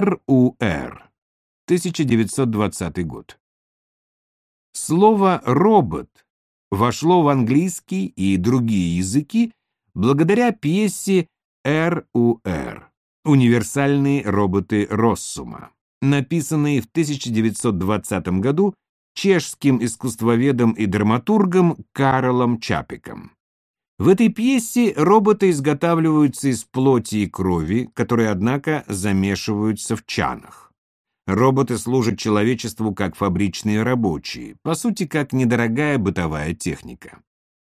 РУР, 1920 год. Слово «робот» вошло в английский и другие языки благодаря пьесе РУР «Универсальные роботы Россума», написанной в 1920 году чешским искусствоведом и драматургом Карлом Чапиком. В этой пьесе роботы изготавливаются из плоти и крови, которые, однако, замешиваются в чанах. Роботы служат человечеству как фабричные рабочие, по сути, как недорогая бытовая техника.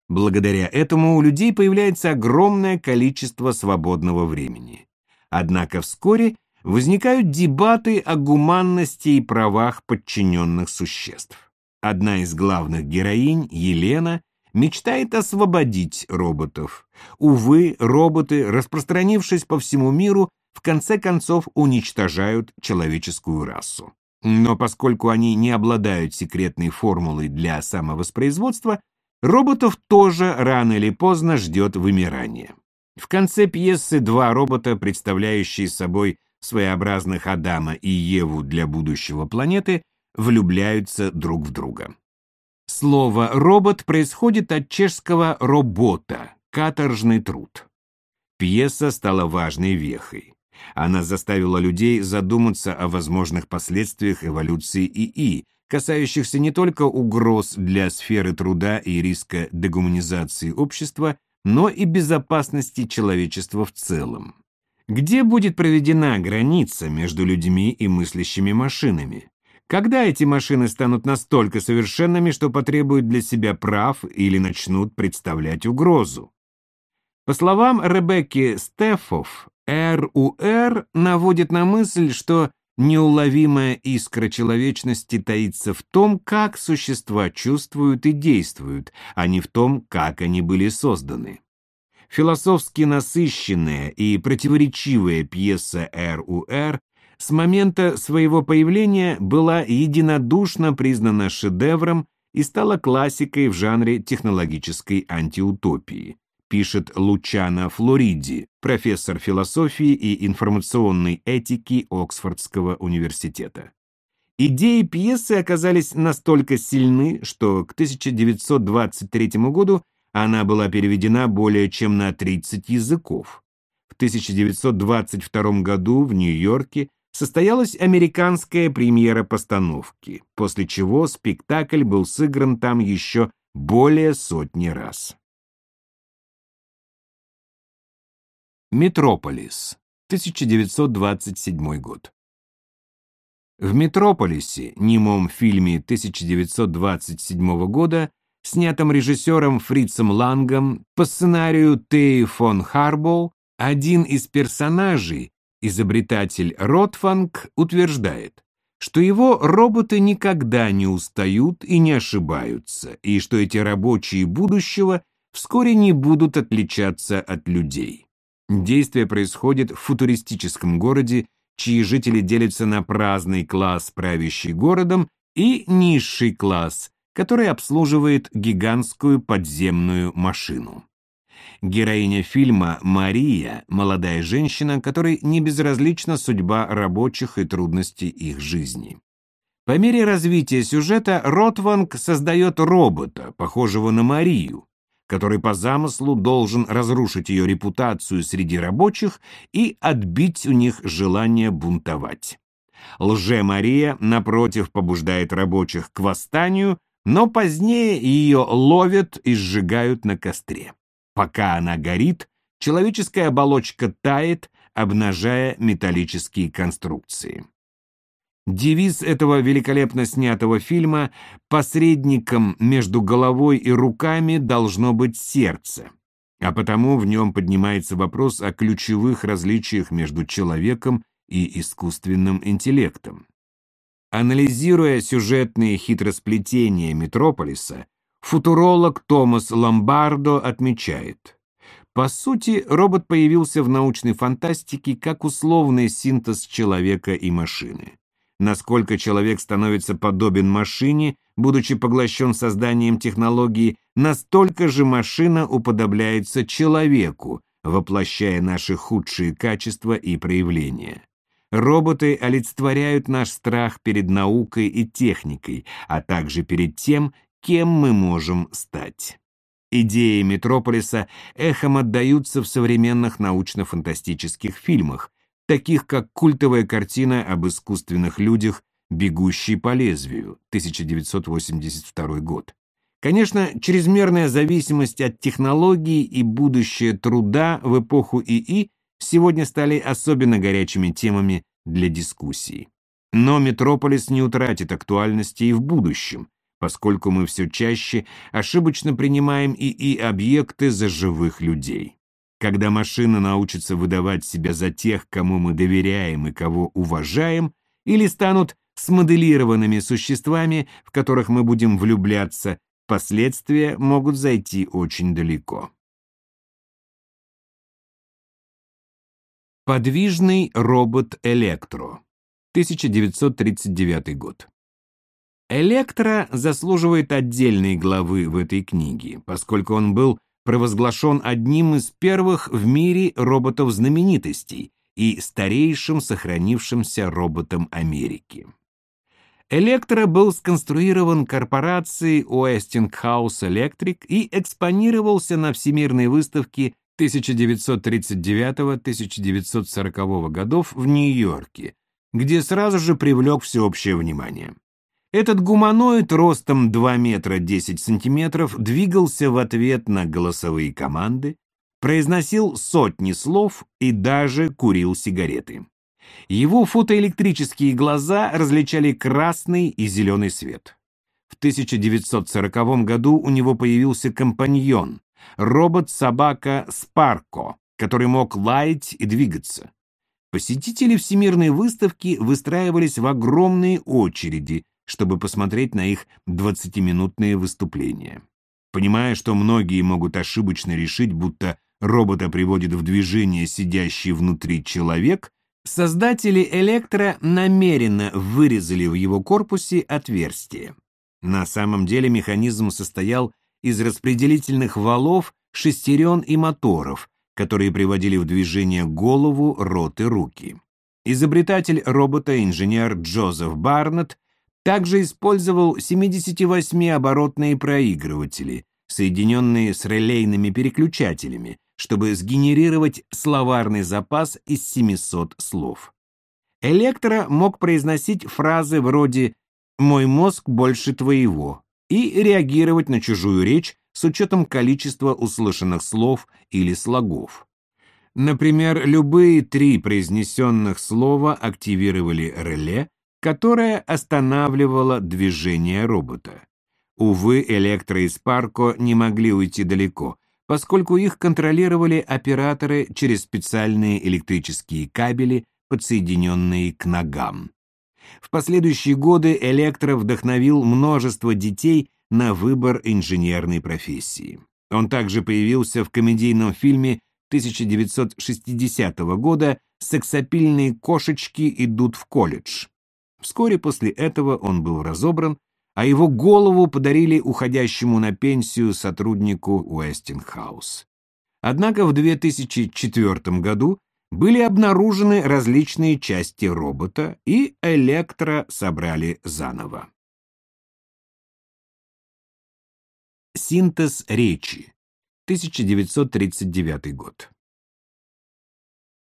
Благодаря этому у людей появляется огромное количество свободного времени. Однако вскоре возникают дебаты о гуманности и правах подчиненных существ. Одна из главных героинь, Елена, мечтает освободить роботов. Увы, роботы, распространившись по всему миру, в конце концов уничтожают человеческую расу. Но поскольку они не обладают секретной формулой для самовоспроизводства, роботов тоже рано или поздно ждет вымирание. В конце пьесы два робота, представляющие собой своеобразных Адама и Еву для будущего планеты, влюбляются друг в друга. Слово «робот» происходит от чешского «робота» — каторжный труд. Пьеса стала важной вехой. Она заставила людей задуматься о возможных последствиях эволюции ИИ, касающихся не только угроз для сферы труда и риска дегуманизации общества, но и безопасности человечества в целом. Где будет проведена граница между людьми и мыслящими машинами? Когда эти машины станут настолько совершенными, что потребуют для себя прав или начнут представлять угрозу? По словам Ребекки Стефов, РУР наводит на мысль, что неуловимая искра человечности таится в том, как существа чувствуют и действуют, а не в том, как они были созданы. Философски насыщенная и противоречивая пьеса РУР с момента своего появления была единодушно признана шедевром и стала классикой в жанре технологической антиутопии пишет Лучано Флориди, профессор философии и информационной этики Оксфордского университета. Идеи пьесы оказались настолько сильны, что к 1923 году она была переведена более чем на 30 языков. В 1922 году в Нью-Йорке состоялась американская премьера постановки, после чего спектакль был сыгран там еще более сотни раз. Метрополис, 1927 год. В «Метрополисе», немом фильме 1927 года, снятом режиссером Фрицем Лангом по сценарию Теи фон Харбол, один из персонажей, изобретатель Ротфанг, утверждает, что его роботы никогда не устают и не ошибаются, и что эти рабочие будущего вскоре не будут отличаться от людей. Действие происходит в футуристическом городе, чьи жители делятся на праздный класс, правящий городом, и низший класс, который обслуживает гигантскую подземную машину. Героиня фильма Мария – молодая женщина, которой не безразлична судьба рабочих и трудности их жизни. По мере развития сюжета Ротванг создает робота, похожего на Марию, который по замыслу должен разрушить ее репутацию среди рабочих и отбить у них желание бунтовать. Лже-Мария, напротив, побуждает рабочих к восстанию, но позднее ее ловят и сжигают на костре. Пока она горит, человеческая оболочка тает, обнажая металлические конструкции. Девиз этого великолепно снятого фильма «Посредником между головой и руками должно быть сердце», а потому в нем поднимается вопрос о ключевых различиях между человеком и искусственным интеллектом. Анализируя сюжетные хитросплетения Метрополиса, футуролог Томас Ломбардо отмечает, по сути, робот появился в научной фантастике как условный синтез человека и машины насколько человек становится подобен машине, будучи поглощен созданием технологии, настолько же машина уподобляется человеку, воплощая наши худшие качества и проявления. Роботы олицетворяют наш страх перед наукой и техникой, а также перед тем, кем мы можем стать. Идеи Метрополиса эхом отдаются в современных научно-фантастических фильмах, таких как культовая картина об искусственных людях «Бегущий по лезвию» 1982 год. Конечно, чрезмерная зависимость от технологий и будущее труда в эпоху ИИ сегодня стали особенно горячими темами для дискуссий. Но Метрополис не утратит актуальности и в будущем, поскольку мы все чаще ошибочно принимаем ИИ-объекты за живых людей. Когда машина научится выдавать себя за тех, кому мы доверяем и кого уважаем, или станут смоделированными существами, в которых мы будем влюбляться, последствия могут зайти очень далеко. Подвижный робот Электро. 1939 год. Электро заслуживает отдельной главы в этой книге, поскольку он был провозглашен одним из первых в мире роботов-знаменитостей и старейшим сохранившимся роботом Америки. Электро был сконструирован корпорацией Westinghouse Electric и экспонировался на Всемирной выставке 1939-1940 годов в Нью-Йорке, где сразу же привлек всеобщее внимание. Этот гуманоид ростом 2 метра 10 сантиметров двигался в ответ на голосовые команды, произносил сотни слов и даже курил сигареты. Его фотоэлектрические глаза различали красный и зеленый свет. В 1940 году у него появился компаньон, робот-собака Спарко, который мог лаять и двигаться. Посетители Всемирной выставки выстраивались в огромные очереди, чтобы посмотреть на их 20-минутные выступления. Понимая, что многие могут ошибочно решить, будто робота приводит в движение сидящий внутри человек, создатели Электро намеренно вырезали в его корпусе отверстие. На самом деле механизм состоял из распределительных валов, шестерен и моторов, которые приводили в движение голову, рот и руки. Изобретатель робота, инженер Джозеф Барнетт, также использовал 78-оборотные проигрыватели, соединенные с релейными переключателями, чтобы сгенерировать словарный запас из 700 слов. Электро мог произносить фразы вроде «мой мозг больше твоего», и реагировать на чужую речь с учетом количества услышанных слов или слогов. Например, любые три произнесенных слова активировали реле, которое останавливало движение робота. Увы, Электро и Спарко не могли уйти далеко, поскольку их контролировали операторы через специальные электрические кабели, подсоединенные к ногам. В последующие годы Электро вдохновил множество детей на выбор инженерной профессии. Он также появился в комедийном фильме 1960 года «Сексапильные кошечки идут в колледж». Вскоре после этого он был разобран, а его голову подарили уходящему на пенсию сотруднику Уэстингхаус. Однако в 2004 году были обнаружены различные части робота, и Электро собрали заново. Синтез речи. 1939 год.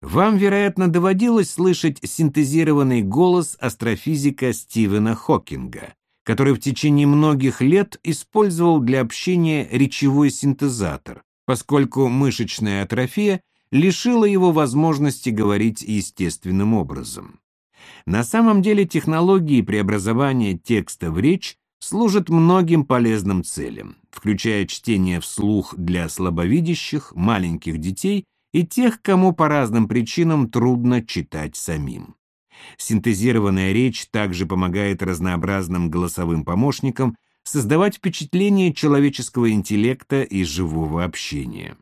Вам, вероятно, доводилось слышать синтезированный голос астрофизика Стивена Хокинга, который в течение многих лет использовал для общения речевой синтезатор, поскольку мышечная атрофия лишила его возможности говорить естественным образом. На самом деле технологии преобразования текста в речь служат многим полезным целям, включая чтение вслух для слабовидящих, маленьких детей и тех, кому по разным причинам трудно читать самим. Синтезированная речь также помогает разнообразным голосовым помощникам создавать впечатление человеческого интеллекта и живого общения.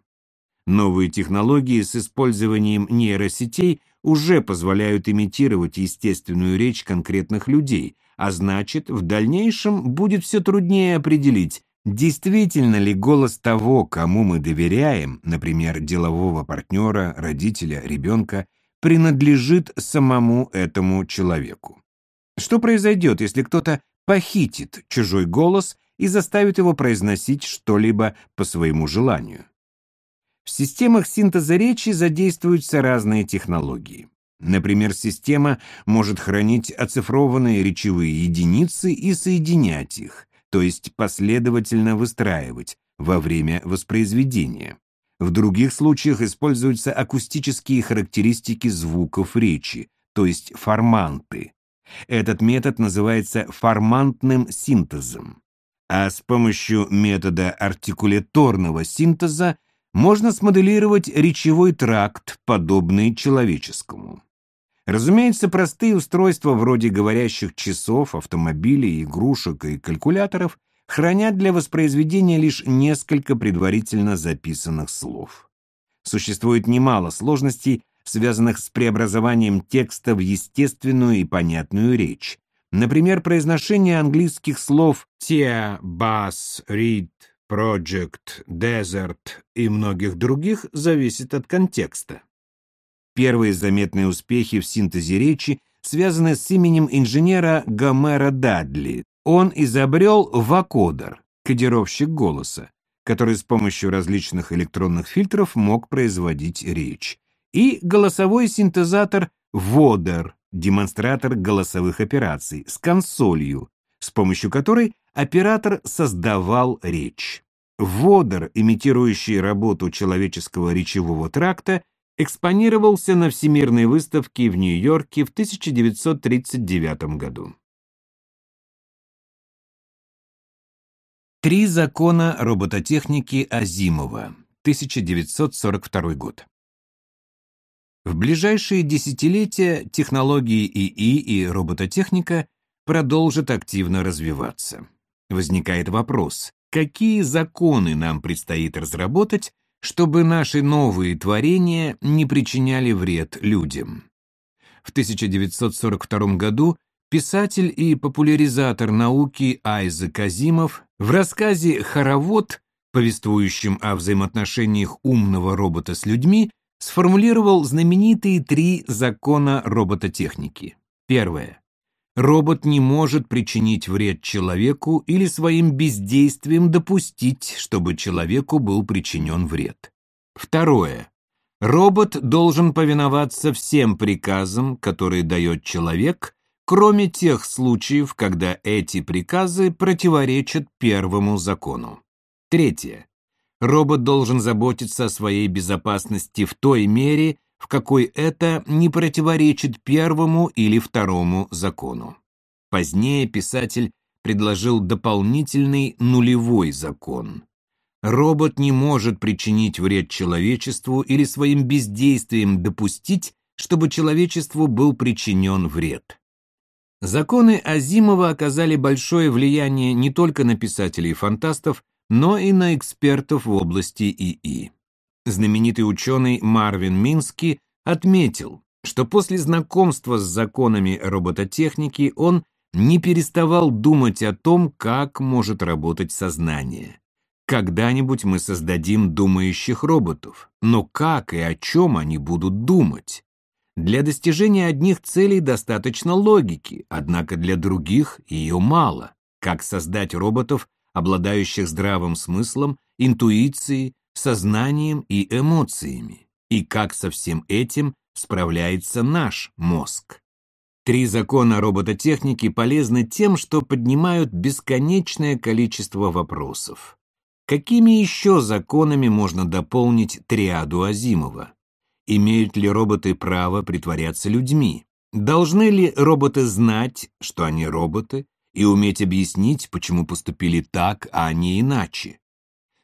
Новые технологии с использованием нейросетей уже позволяют имитировать естественную речь конкретных людей, а значит, в дальнейшем будет все труднее определить, действительно ли голос того, кому мы доверяем, например, делового партнера, родителя, ребенка, принадлежит самому этому человеку. Что произойдет, если кто-то похитит чужой голос и заставит его произносить что-либо по своему желанию? В системах синтеза речи задействуются разные технологии. Например, система может хранить оцифрованные речевые единицы и соединять их, то есть последовательно выстраивать во время воспроизведения. В других случаях используются акустические характеристики звуков речи, то есть форманты. Этот метод называется формантным синтезом. А с помощью метода артикуляторного синтеза можно смоделировать речевой тракт, подобный человеческому. Разумеется, простые устройства вроде говорящих часов, автомобилей, игрушек и калькуляторов хранят для воспроизведения лишь несколько предварительно записанных слов. Существует немало сложностей, связанных с преобразованием текста в естественную и понятную речь. Например, произношение английских слов «tea», «bus», «read», «project», «desert» и многих других зависит от контекста. Первые заметные успехи в синтезе речи связаны с именем инженера Гомера Дадли. Он изобрел вокодер, кодировщик голоса, который с помощью различных электронных фильтров мог производить речь, и голосовой синтезатор Водер, демонстратор голосовых операций, с консолью, с помощью которой оператор создавал речь. Водер, имитирующий работу человеческого речевого тракта, экспонировался на Всемирной выставке в Нью-Йорке в 1939 году. Три закона робототехники Азимова, 1942 год. В ближайшие десятилетия технологии ИИ и робототехника продолжат активно развиваться. Возникает вопрос, какие законы нам предстоит разработать, чтобы наши новые творения не причиняли вред людям. В 1942 году писатель и популяризатор науки Айзек Азимов в рассказе «Хоровод», повествующем о взаимоотношениях умного робота с людьми, сформулировал знаменитые три закона робототехники. Первое. Робот не может причинить вред человеку или своим бездействием допустить, чтобы человеку был причинен вред. Второе. Робот должен повиноваться всем приказам, которые дает человек, кроме тех случаев, когда эти приказы противоречат первому закону. Третье. Робот должен заботиться о своей безопасности в той мере, в какой это не противоречит первому или второму закону. Позднее писатель предложил дополнительный нулевой закон. Робот не может причинить вред человечеству или своим бездействием допустить, чтобы человечеству был причинен вред. Законы Азимова оказали большое влияние не только на писателей-фантастов, но и на экспертов в области ИИ знаменитый ученый Марвин Мински отметил, что после знакомства с законами робототехники он не переставал думать о том, как может работать сознание. Когда-нибудь мы создадим думающих роботов, но как и о чем они будут думать? Для достижения одних целей достаточно логики, однако для других ее мало. Как создать роботов, обладающих здравым смыслом, интуицией, сознанием и эмоциями, и как со всем этим справляется наш мозг. Три закона робототехники полезны тем, что поднимают бесконечное количество вопросов. Какими еще законами можно дополнить триаду Азимова? Имеют ли роботы право притворяться людьми? Должны ли роботы знать, что они роботы, и уметь объяснить, почему поступили так, а не иначе?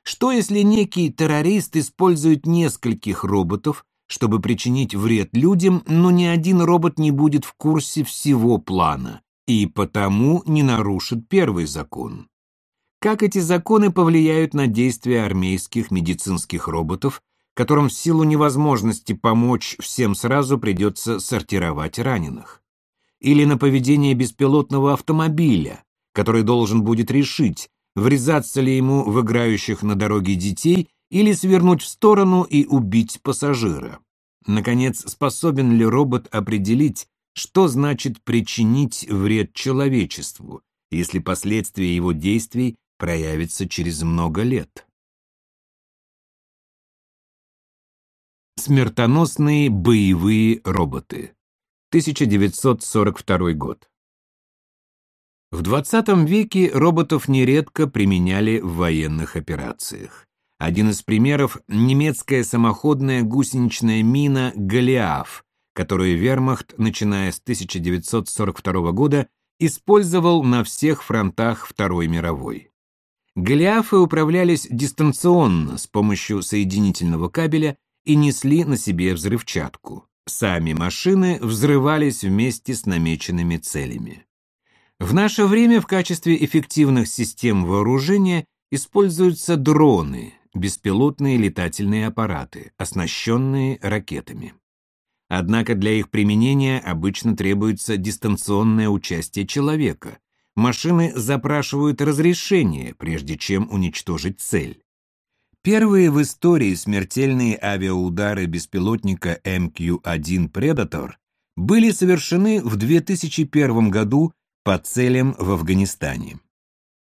Что если некий террорист использует нескольких роботов, чтобы причинить вред людям, но ни один робот не будет в курсе всего плана и потому не нарушит первый закон? Как эти законы повлияют на действия армейских медицинских роботов, которым в силу невозможности помочь всем сразу придется сортировать раненых? Или на поведение беспилотного автомобиля, который должен будет решить, врезаться ли ему в играющих на дороге детей или свернуть в сторону и убить пассажира. Наконец, способен ли робот определить, что значит причинить вред человечеству, если последствия его действий проявятся через много лет? Смертоносные боевые роботы. 1942 год. В 20 веке роботов нередко применяли в военных операциях. Один из примеров – немецкая самоходная гусеничная мина «Голиаф», которую вермахт, начиная с 1942 года, использовал на всех фронтах Второй мировой. Голиафы управлялись дистанционно с помощью соединительного кабеля и несли на себе взрывчатку. Сами машины взрывались вместе с намеченными целями. В наше время в качестве эффективных систем вооружения используются дроны, беспилотные летательные аппараты, оснащенные ракетами. Однако для их применения обычно требуется дистанционное участие человека. Машины запрашивают разрешение, прежде чем уничтожить цель. Первые в истории смертельные авиаудары беспилотника MQ-1 Predator были совершены в 2001 году по целям в Афганистане.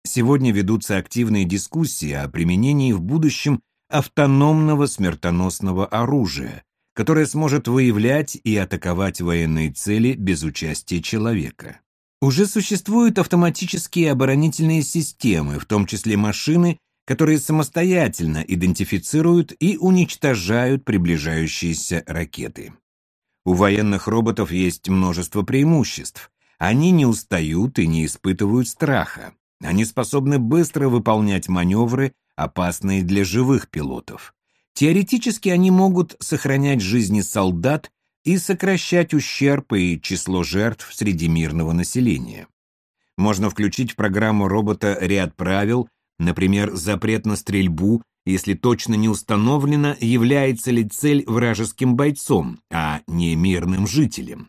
Сегодня ведутся активные дискуссии о применении в будущем автономного смертоносного оружия, которое сможет выявлять и атаковать военные цели без участия человека. Уже существуют автоматические оборонительные системы, в том числе машины, которые самостоятельно идентифицируют и уничтожают приближающиеся ракеты. У военных роботов есть множество преимуществ. Они не устают и не испытывают страха. Они способны быстро выполнять маневры, опасные для живых пилотов. Теоретически они могут сохранять жизни солдат и сокращать ущерб и число жертв среди мирного населения. Можно включить в программу робота ряд правил, например, запрет на стрельбу, если точно не установлено, является ли цель вражеским бойцом, а не мирным жителем.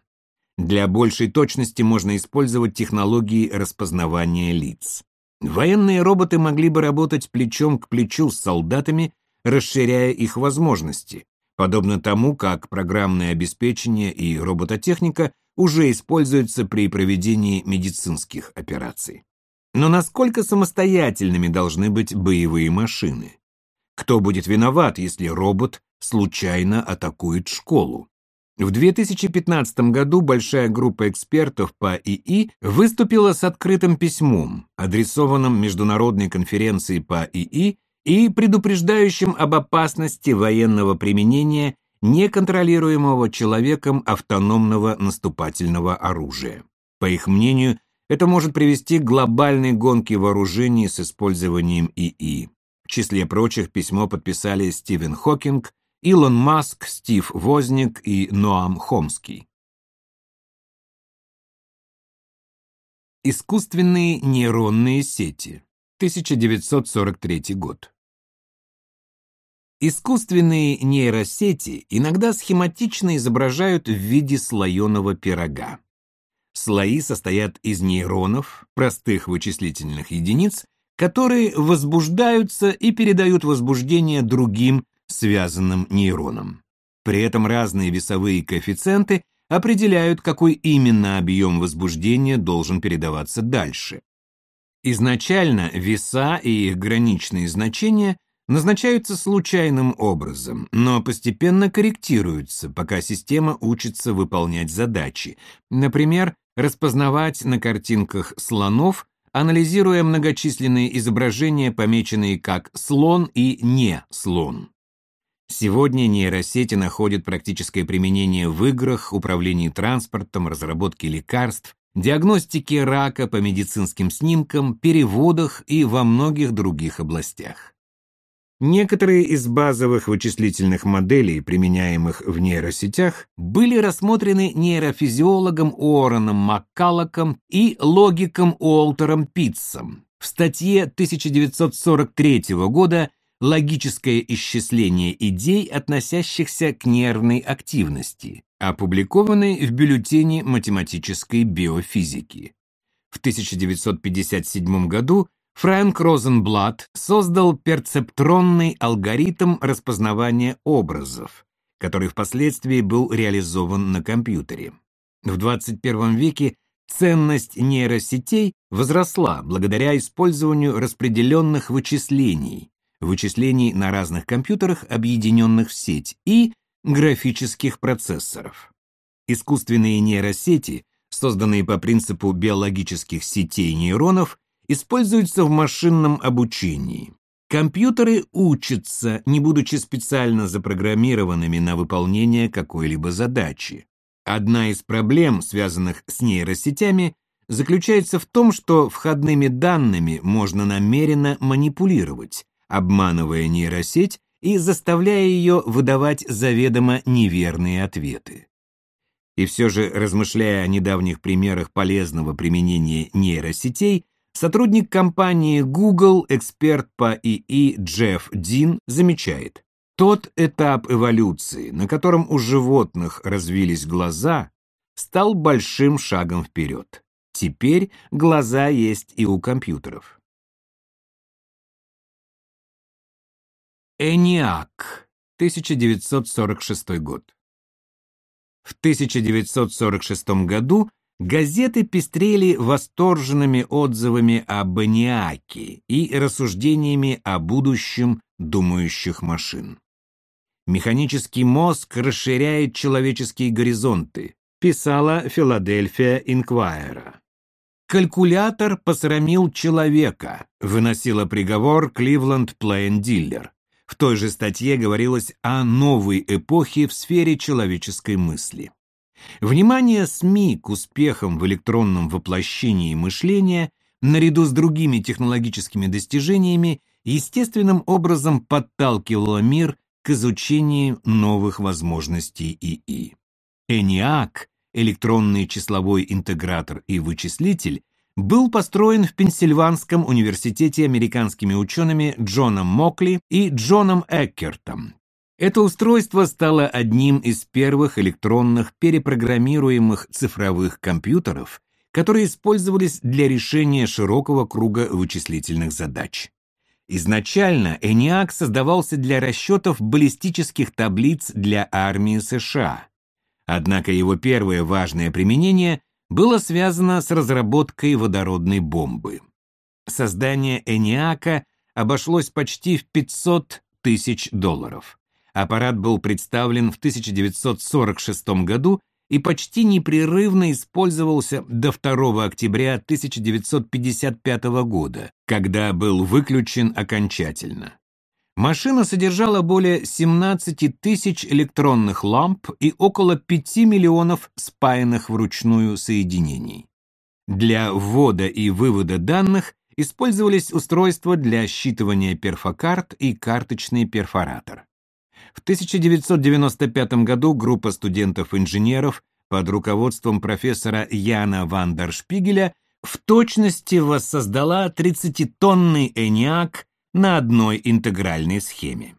Для большей точности можно использовать технологии распознавания лиц. Военные роботы могли бы работать плечом к плечу с солдатами, расширяя их возможности, подобно тому, как программное обеспечение и робототехника уже используются при проведении медицинских операций. Но насколько самостоятельными должны быть боевые машины? Кто будет виноват, если робот случайно атакует школу? В 2015 году большая группа экспертов по ИИ выступила с открытым письмом, адресованным Международной конференции по ИИ и предупреждающим об опасности военного применения неконтролируемого человеком автономного наступательного оружия. По их мнению, это может привести к глобальной гонке вооружений с использованием ИИ. В числе прочих письмо подписали Стивен Хокинг, Илон Маск, Стив Возник и Ноам Хомский. Искусственные нейронные сети. 1943 год. Искусственные нейросети иногда схематично изображают в виде слоеного пирога. Слои состоят из нейронов, простых вычислительных единиц, которые возбуждаются и передают возбуждение другим связанным нейронам. При этом разные весовые коэффициенты определяют, какой именно объем возбуждения должен передаваться дальше. Изначально веса и их граничные значения назначаются случайным образом, но постепенно корректируются, пока система учится выполнять задачи, например, распознавать на картинках слонов, анализируя многочисленные изображения, помеченные как «слон» и «не слон». Сегодня нейросети находят практическое применение в играх, управлении транспортом, разработке лекарств, диагностике рака по медицинским снимкам, переводах и во многих других областях. Некоторые из базовых вычислительных моделей, применяемых в нейросетях, были рассмотрены нейрофизиологом Уорреном Маккаллоком и логиком Уолтером Питцем в статье 1943 года логическое исчисление идей, относящихся к нервной активности, опубликованной в бюллетене математической биофизики. В 1957 году Фрэнк Розенблат создал перцептронный алгоритм распознавания образов, который впоследствии был реализован на компьютере. В 21 веке ценность нейросетей возросла благодаря использованию распределенных вычислений, вычислений на разных компьютерах, объединенных в сеть, и графических процессоров. Искусственные нейросети, созданные по принципу биологических сетей нейронов, используются в машинном обучении. Компьютеры учатся, не будучи специально запрограммированными на выполнение какой-либо задачи. Одна из проблем, связанных с нейросетями, заключается в том, что входными данными можно намеренно манипулировать, обманывая нейросеть и заставляя ее выдавать заведомо неверные ответы. И все же, размышляя о недавних примерах полезного применения нейросетей, Сотрудник компании Google, эксперт по ИИ Джефф Дин, замечает, тот этап эволюции, на котором у животных развились глаза, стал большим шагом вперед. Теперь глаза есть и у компьютеров. ENIAC, 1946 год. В 1946 году Газеты пестрели восторженными отзывами о Баниаке и рассуждениями о будущем думающих машин. «Механический мозг расширяет человеческие горизонты», писала Филадельфия Инквайра. «Калькулятор посрамил человека», выносила приговор Кливленд Плейн Диллер. В той же статье говорилось о новой эпохе в сфере человеческой мысли. Внимание СМИ к успехам в электронном воплощении мышления наряду с другими технологическими достижениями естественным образом подталкивало мир к изучению новых возможностей ИИ. ENIAC, электронный числовой интегратор и вычислитель, был построен в Пенсильванском университете американскими учеными Джоном Мокли и Джоном Эккертом это устройство стало одним из первых электронных перепрограммируемых цифровых компьютеров, которые использовались для решения широкого круга вычислительных задач. Изначально ENIAC создавался для расчетов баллистических таблиц для армии США. Однако его первое важное применение было связано с разработкой водородной бомбы. Создание ENIAC обошлось почти в 500 тысяч долларов. Аппарат был представлен в 1946 году и почти непрерывно использовался до 2 октября 1955 года, когда был выключен окончательно. Машина содержала более 17 тысяч электронных ламп и около 5 миллионов спаянных вручную соединений. Для ввода и вывода данных использовались устройства для считывания перфокарт и карточный перфоратор. В 1995 году группа студентов-инженеров под руководством профессора Яна Вандершпигеля в точности воссоздала 30-тонный ENIAC на одной интегральной схеме.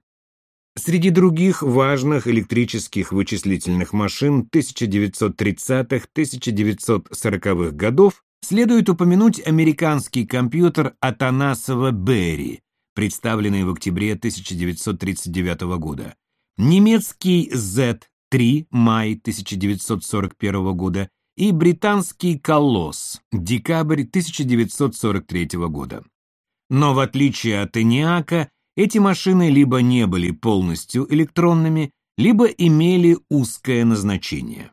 Среди других важных электрических вычислительных машин 1930-1940-х годов следует упомянуть американский компьютер Атанасова Берри, представленный в октябре 1939 года, немецкий Z-3 май 1941 года и британский Колосс декабрь 1943 года. Но в отличие от ENIAC, эти машины либо не были полностью электронными, либо имели узкое назначение.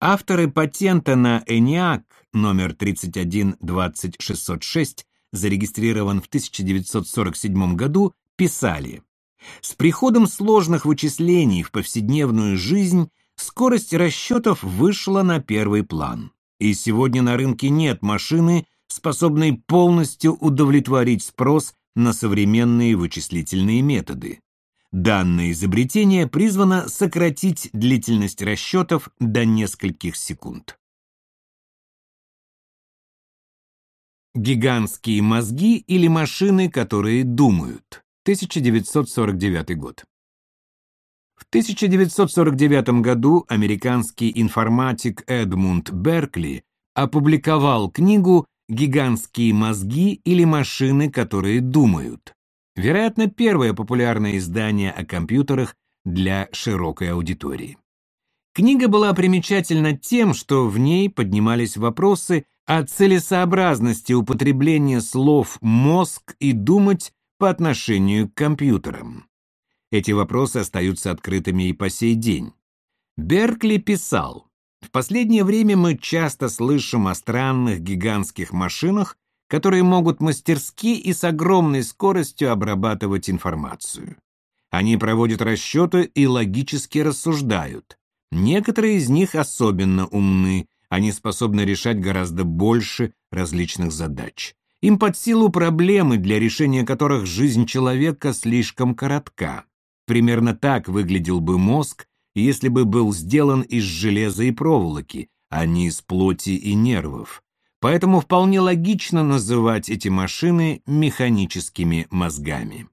Авторы патента на ENIAC номер 3120606, зарегистрирован в 1947 году, писали с приходом сложных вычислений в повседневную жизнь скорость расчетов вышла на первый план. И сегодня на рынке нет машины, способной полностью удовлетворить спрос на современные вычислительные методы. Данное изобретение призвано сократить длительность расчетов до нескольких секунд. Гигантские мозги или машины, которые думают. 1949 год. В 1949 году американский информатик Эдмунд Беркли опубликовал книгу «Гигантские мозги или машины, которые думают». Вероятно, первое популярное издание о компьютерах для широкой аудитории. Книга была примечательна тем, что в ней поднимались вопросы о целесообразности употребления слов «мозг» и «думать» по отношению к компьютерам. Эти вопросы остаются открытыми и по сей день. Беркли писал, «В последнее время мы часто слышим о странных гигантских машинах, которые могут мастерски и с огромной скоростью обрабатывать информацию. Они проводят расчеты и логически рассуждают. Некоторые из них особенно умны, они способны решать гораздо больше различных задач. Им под силу проблемы, для решения которых жизнь человека слишком коротка. Примерно так выглядел бы мозг, если бы был сделан из железа и проволоки, а не из плоти и нервов. Поэтому вполне логично называть эти машины механическими мозгами.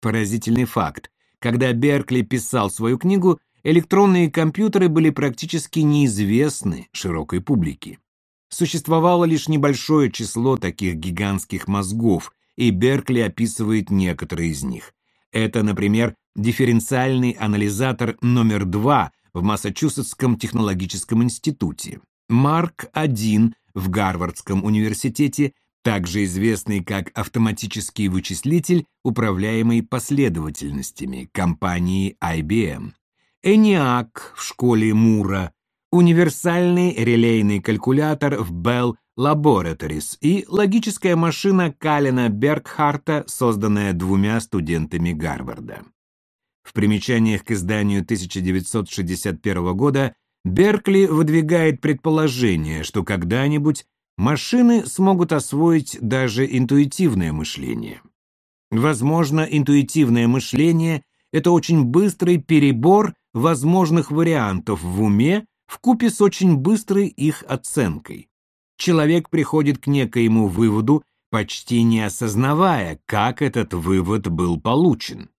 Поразительный факт. Когда Беркли писал свою книгу, электронные компьютеры были практически неизвестны широкой публике. Существовало лишь небольшое число таких гигантских мозгов, и Беркли описывает некоторые из них. Это, например, дифференциальный анализатор номер 2 в Массачусетском технологическом институте, Марк-1 в Гарвардском университете, также известный как автоматический вычислитель, управляемый последовательностями компании IBM, ENIAC в школе Мура, универсальный релейный калькулятор в Bell Laboratories и логическая машина Калина Бергхарта, созданная двумя студентами Гарварда. В примечаниях к изданию 1961 года Беркли выдвигает предположение, что когда-нибудь машины смогут освоить даже интуитивное мышление. Возможно, интуитивное мышление – это очень быстрый перебор возможных вариантов в уме в купе с очень быстрой их оценкой. Человек приходит к некоему выводу, почти не осознавая, как этот вывод был получен.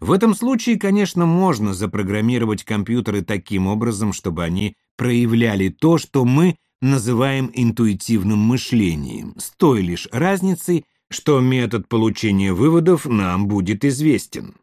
В этом случае, конечно, можно запрограммировать компьютеры таким образом, чтобы они проявляли то, что мы называем интуитивным мышлением, с той лишь разницей, что метод получения выводов нам будет известен.